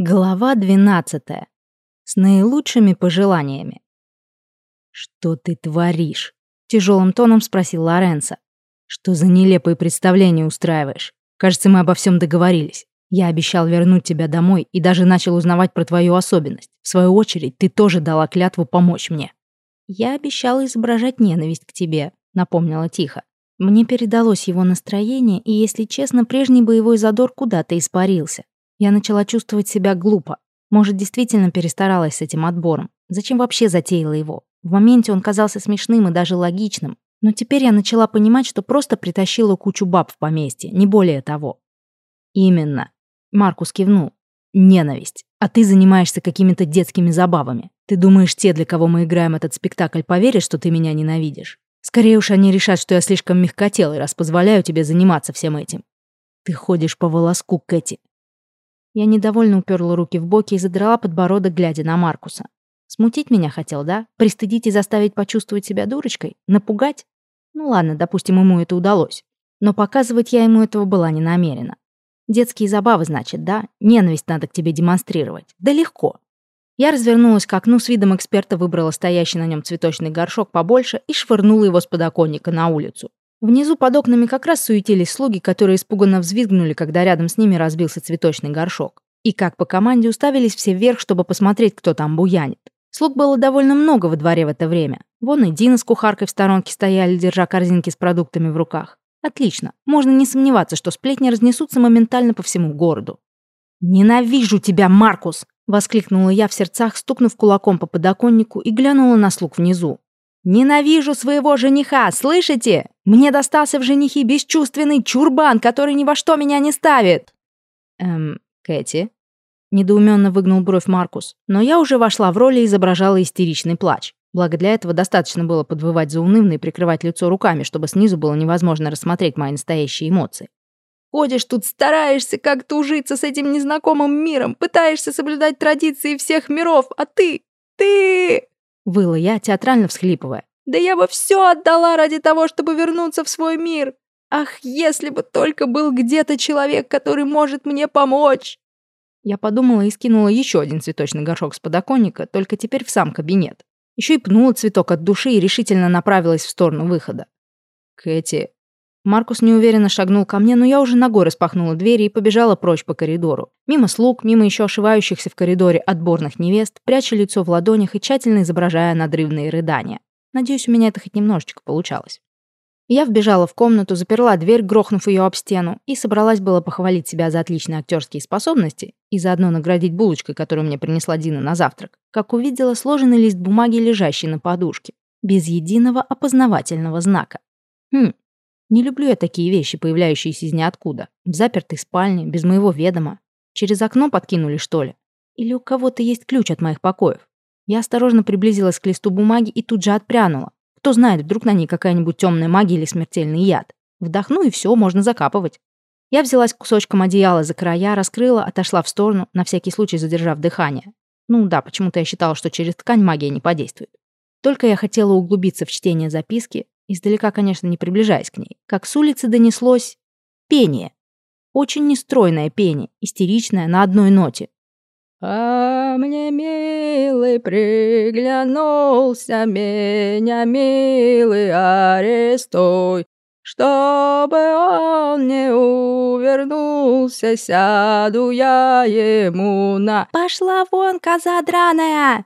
Глава 12. С наилучшими пожеланиями. «Что ты творишь?» — тяжелым тоном спросил Лоренцо. «Что за нелепые представления устраиваешь? Кажется, мы обо всем договорились. Я обещал вернуть тебя домой и даже начал узнавать про твою особенность. В свою очередь, ты тоже дала клятву помочь мне». «Я обещала изображать ненависть к тебе», — напомнила тихо. Мне передалось его настроение, и, если честно, прежний боевой задор куда-то испарился. Я начала чувствовать себя глупо. Может, действительно перестаралась с этим отбором. Зачем вообще затеяла его? В моменте он казался смешным и даже логичным. Но теперь я начала понимать, что просто притащила кучу баб в поместье, не более того. Именно. Маркус кивнул. Ненависть. А ты занимаешься какими-то детскими забавами. Ты думаешь, те, для кого мы играем этот спектакль, поверят, что ты меня ненавидишь? Скорее уж они решат, что я слишком мягкотелый, раз позволяю тебе заниматься всем этим. Ты ходишь по волоску, Кэти. Я недовольно уперла руки в боки и задрала подбородок, глядя на Маркуса. Смутить меня хотел, да? Пристыдить и заставить почувствовать себя дурочкой? Напугать? Ну ладно, допустим, ему это удалось. Но показывать я ему этого была не намерена. Детские забавы, значит, да? Ненависть надо к тебе демонстрировать. Да легко. Я развернулась к окну, с видом эксперта выбрала стоящий на нем цветочный горшок побольше и швырнула его с подоконника на улицу. Внизу под окнами как раз суетились слуги, которые испуганно взвизгнули, когда рядом с ними разбился цветочный горшок. И как по команде уставились все вверх, чтобы посмотреть, кто там буянит. Слуг было довольно много во дворе в это время. Вон и Дина с кухаркой в сторонке стояли, держа корзинки с продуктами в руках. Отлично. Можно не сомневаться, что сплетни разнесутся моментально по всему городу. «Ненавижу тебя, Маркус!» — воскликнула я в сердцах, стукнув кулаком по подоконнику и глянула на слуг внизу. «Ненавижу своего жениха, слышите? Мне достался в женихи бесчувственный чурбан, который ни во что меня не ставит!» «Эм, Кэти?» Недоуменно выгнул бровь Маркус, но я уже вошла в роль и изображала истеричный плач. Благо для этого достаточно было подвывать заунывно и прикрывать лицо руками, чтобы снизу было невозможно рассмотреть мои настоящие эмоции. Ходишь тут, стараешься как-то ужиться с этим незнакомым миром, пытаешься соблюдать традиции всех миров, а ты... ты... Выла я, театрально всхлипывая. «Да я бы все отдала ради того, чтобы вернуться в свой мир! Ах, если бы только был где-то человек, который может мне помочь!» Я подумала и скинула еще один цветочный горшок с подоконника, только теперь в сам кабинет. Еще и пнула цветок от души и решительно направилась в сторону выхода. «Кэти, Маркус неуверенно шагнул ко мне, но я уже ногой распахнула двери и побежала прочь по коридору. Мимо слуг, мимо еще ошивающихся в коридоре отборных невест, пряча лицо в ладонях и тщательно изображая надрывные рыдания. Надеюсь, у меня это хоть немножечко получалось. Я вбежала в комнату, заперла дверь, грохнув ее об стену, и собралась было похвалить себя за отличные актерские способности и заодно наградить булочкой, которую мне принесла Дина на завтрак, как увидела сложенный лист бумаги, лежащий на подушке, без единого опознавательного знака. Хм, не люблю я такие вещи, появляющиеся из ниоткуда. В запертой спальне, без моего ведома. Через окно подкинули, что ли? Или у кого-то есть ключ от моих покоев? Я осторожно приблизилась к листу бумаги и тут же отпрянула. Кто знает, вдруг на ней какая-нибудь темная магия или смертельный яд. Вдохну, и все, можно закапывать. Я взялась кусочком одеяла за края, раскрыла, отошла в сторону, на всякий случай задержав дыхание. Ну да, почему-то я считала, что через ткань магия не подействует. Только я хотела углубиться в чтение записки, издалека, конечно, не приближаясь к ней, как с улицы донеслось пение. Очень нестройное пение, истеричное, на одной ноте. «А мне, милый, приглянулся меня, милый, арестуй, чтобы он не увернулся, сяду я ему на...» «Пошла вон, коза драная!»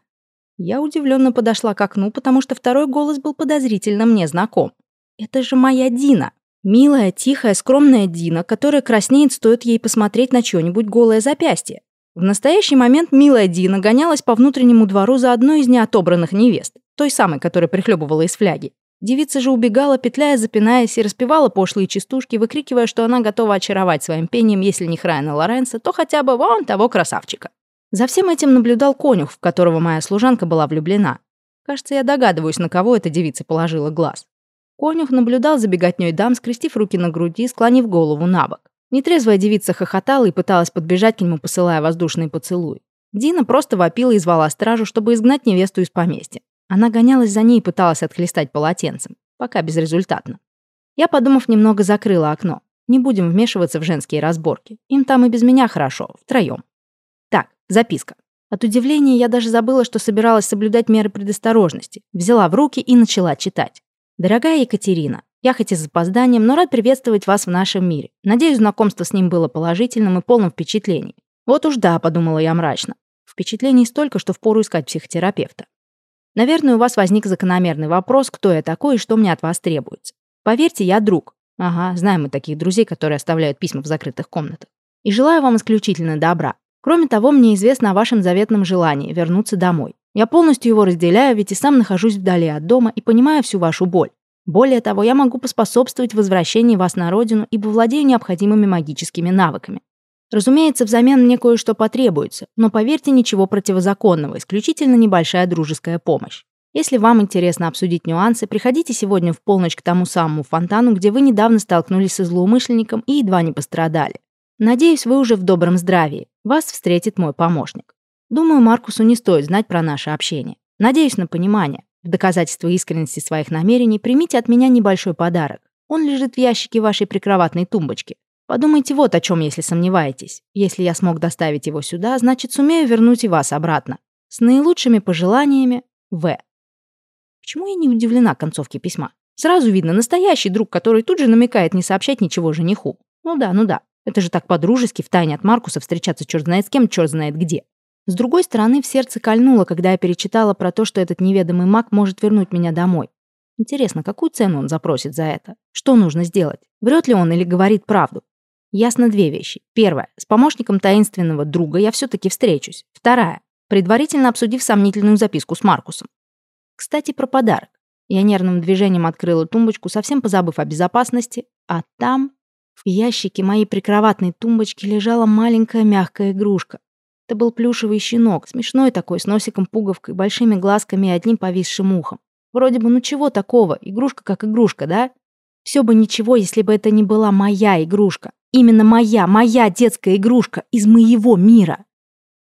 Я удивленно подошла к окну, потому что второй голос был подозрительно мне знаком. Это же моя Дина. Милая, тихая, скромная Дина, которая краснеет, стоит ей посмотреть на чье-нибудь голое запястье. В настоящий момент милая Дина гонялась по внутреннему двору за одной из неотобранных невест, той самой, которая прихлебывала из фляги. Девица же убегала, петляя, запинаясь, и распевала пошлые частушки, выкрикивая, что она готова очаровать своим пением, если не Храйна Лоренса, то хотя бы вон того красавчика. За всем этим наблюдал конюх, в которого моя служанка была влюблена. Кажется, я догадываюсь, на кого эта девица положила глаз. Конюх наблюдал за беготней дам, скрестив руки на груди, склонив голову на бок. Нетрезвая девица хохотала и пыталась подбежать к нему, посылая воздушные поцелуи. Дина просто вопила и звала стражу, чтобы изгнать невесту из поместья. Она гонялась за ней и пыталась отхлестать полотенцем. Пока безрезультатно. Я, подумав, немного закрыла окно. Не будем вмешиваться в женские разборки. Им там и без меня хорошо, втроем. Записка. От удивления я даже забыла, что собиралась соблюдать меры предосторожности. Взяла в руки и начала читать. «Дорогая Екатерина, я хоть и с запозданием, но рад приветствовать вас в нашем мире. Надеюсь, знакомство с ним было положительным и полным впечатлений. Вот уж да, подумала я мрачно. Впечатлений столько, что впору искать психотерапевта. Наверное, у вас возник закономерный вопрос, кто я такой и что мне от вас требуется. Поверьте, я друг. Ага, знаем мы таких друзей, которые оставляют письма в закрытых комнатах. И желаю вам исключительно добра. Кроме того, мне известно о вашем заветном желании вернуться домой. Я полностью его разделяю, ведь и сам нахожусь вдали от дома и понимаю всю вашу боль. Более того, я могу поспособствовать возвращению вас на родину, ибо владею необходимыми магическими навыками. Разумеется, взамен мне кое-что потребуется, но поверьте, ничего противозаконного, исключительно небольшая дружеская помощь. Если вам интересно обсудить нюансы, приходите сегодня в полночь к тому самому фонтану, где вы недавно столкнулись со злоумышленником и едва не пострадали. Надеюсь, вы уже в добром здравии. Вас встретит мой помощник. Думаю, Маркусу не стоит знать про наше общение. Надеюсь на понимание. В доказательство искренности своих намерений примите от меня небольшой подарок. Он лежит в ящике вашей прикроватной тумбочки. Подумайте вот о чем, если сомневаетесь. Если я смог доставить его сюда, значит, сумею вернуть и вас обратно. С наилучшими пожеланиями, В. Почему я не удивлена концовке письма? Сразу видно, настоящий друг, который тут же намекает не сообщать ничего жениху. Ну да, ну да. Это же так по-дружески втайне от Маркуса встречаться черт знает с кем, черт знает где. С другой стороны, в сердце кольнуло, когда я перечитала про то, что этот неведомый маг может вернуть меня домой. Интересно, какую цену он запросит за это? Что нужно сделать? Врет ли он или говорит правду? Ясно две вещи. Первая. С помощником таинственного друга я все-таки встречусь. Вторая. Предварительно обсудив сомнительную записку с Маркусом. Кстати, про подарок. Я нервным движением открыла тумбочку, совсем позабыв о безопасности, а там, в ящике моей прикроватной тумбочки, лежала маленькая мягкая игрушка. Это был плюшевый щенок, смешной такой, с носиком-пуговкой, большими глазками и одним повисшим ухом. Вроде бы, ну чего такого, игрушка как игрушка, да? Все бы ничего, если бы это не была моя игрушка. Именно моя, моя детская игрушка из моего мира.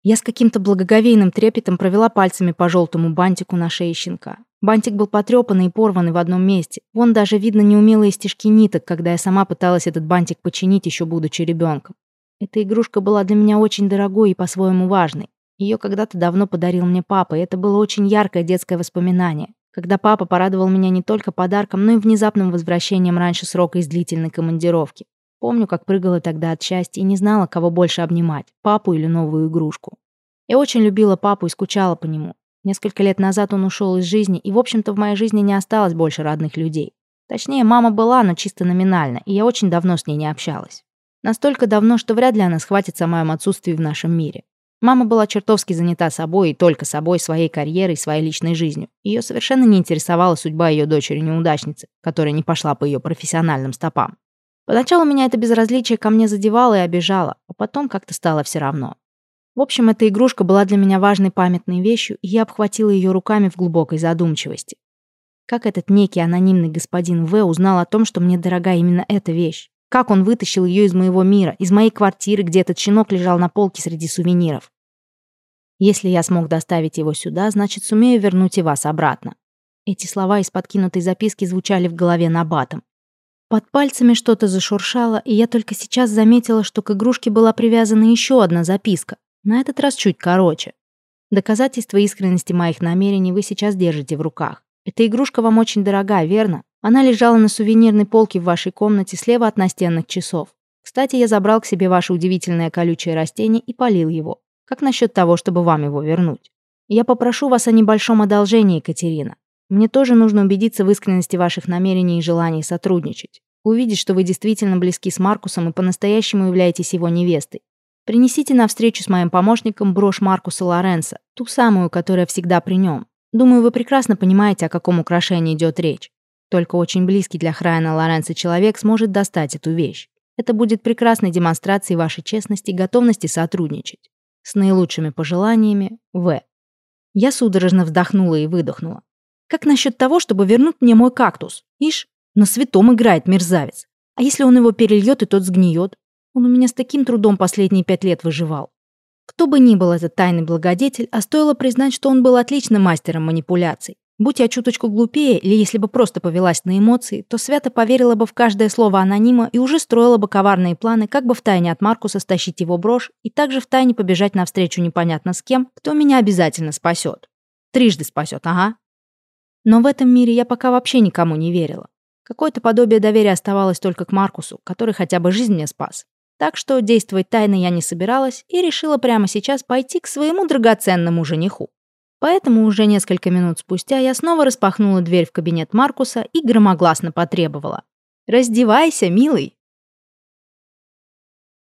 Я с каким-то благоговейным трепетом провела пальцами по желтому бантику на шее щенка. Бантик был потрепанный и порванный в одном месте. Вон даже видно неумелые стежки ниток, когда я сама пыталась этот бантик починить, еще будучи ребенком. Эта игрушка была для меня очень дорогой и по-своему важной. Ее когда-то давно подарил мне папа, и это было очень яркое детское воспоминание. Когда папа порадовал меня не только подарком, но и внезапным возвращением раньше срока из длительной командировки. Помню, как прыгала тогда от счастья и не знала, кого больше обнимать, папу или новую игрушку. Я очень любила папу и скучала по нему. Несколько лет назад он ушел из жизни, и, в общем-то, в моей жизни не осталось больше родных людей. Точнее, мама была, но чисто номинально, и я очень давно с ней не общалась. Настолько давно, что вряд ли она схватится о моем отсутствии в нашем мире. Мама была чертовски занята собой и только собой, своей карьерой, своей личной жизнью. Ее совершенно не интересовала судьба ее дочери-неудачницы, которая не пошла по ее профессиональным стопам. Поначалу меня это безразличие ко мне задевало и обижало, а потом как-то стало все равно. В общем, эта игрушка была для меня важной памятной вещью, и я обхватила ее руками в глубокой задумчивости. Как этот некий анонимный господин В узнал о том, что мне дорога именно эта вещь? Как он вытащил ее из моего мира, из моей квартиры, где этот щенок лежал на полке среди сувениров? Если я смог доставить его сюда, значит, сумею вернуть и вас обратно. Эти слова из подкинутой записки звучали в голове набатом. Под пальцами что-то зашуршало, и я только сейчас заметила, что к игрушке была привязана еще одна записка, на этот раз чуть короче. Доказательство искренности моих намерений вы сейчас держите в руках. Эта игрушка вам очень дорога, верно? Она лежала на сувенирной полке в вашей комнате слева от настенных часов. Кстати, я забрал к себе ваше удивительное колючее растение и полил его. Как насчет того, чтобы вам его вернуть? Я попрошу вас о небольшом одолжении, Екатерина. Мне тоже нужно убедиться в искренности ваших намерений и желаний сотрудничать. Увидеть, что вы действительно близки с Маркусом и по-настоящему являетесь его невестой. Принесите на встречу с моим помощником брошь Маркуса Лоренса, ту самую, которая всегда при нем. Думаю, вы прекрасно понимаете, о каком украшении идет речь. Только очень близкий для Храйана Лоренса человек сможет достать эту вещь. Это будет прекрасной демонстрацией вашей честности и готовности сотрудничать. С наилучшими пожеланиями, В. Я судорожно вздохнула и выдохнула. Как насчет того, чтобы вернуть мне мой кактус? Ишь, на святом играет мерзавец. А если он его перельет, и тот сгниет? Он у меня с таким трудом последние пять лет выживал. Кто бы ни был этот тайный благодетель, а стоило признать, что он был отличным мастером манипуляций. Будь я чуточку глупее, или если бы просто повелась на эмоции, то свято поверила бы в каждое слово анонима и уже строила бы коварные планы, как бы втайне от Маркуса стащить его брошь и также втайне побежать навстречу непонятно с кем, кто меня обязательно спасет. Трижды спасет, ага. Но в этом мире я пока вообще никому не верила. Какое-то подобие доверия оставалось только к Маркусу, который хотя бы жизнь мне спас. Так что действовать тайно я не собиралась и решила прямо сейчас пойти к своему драгоценному жениху. Поэтому уже несколько минут спустя я снова распахнула дверь в кабинет Маркуса и громогласно потребовала. «Раздевайся, милый!»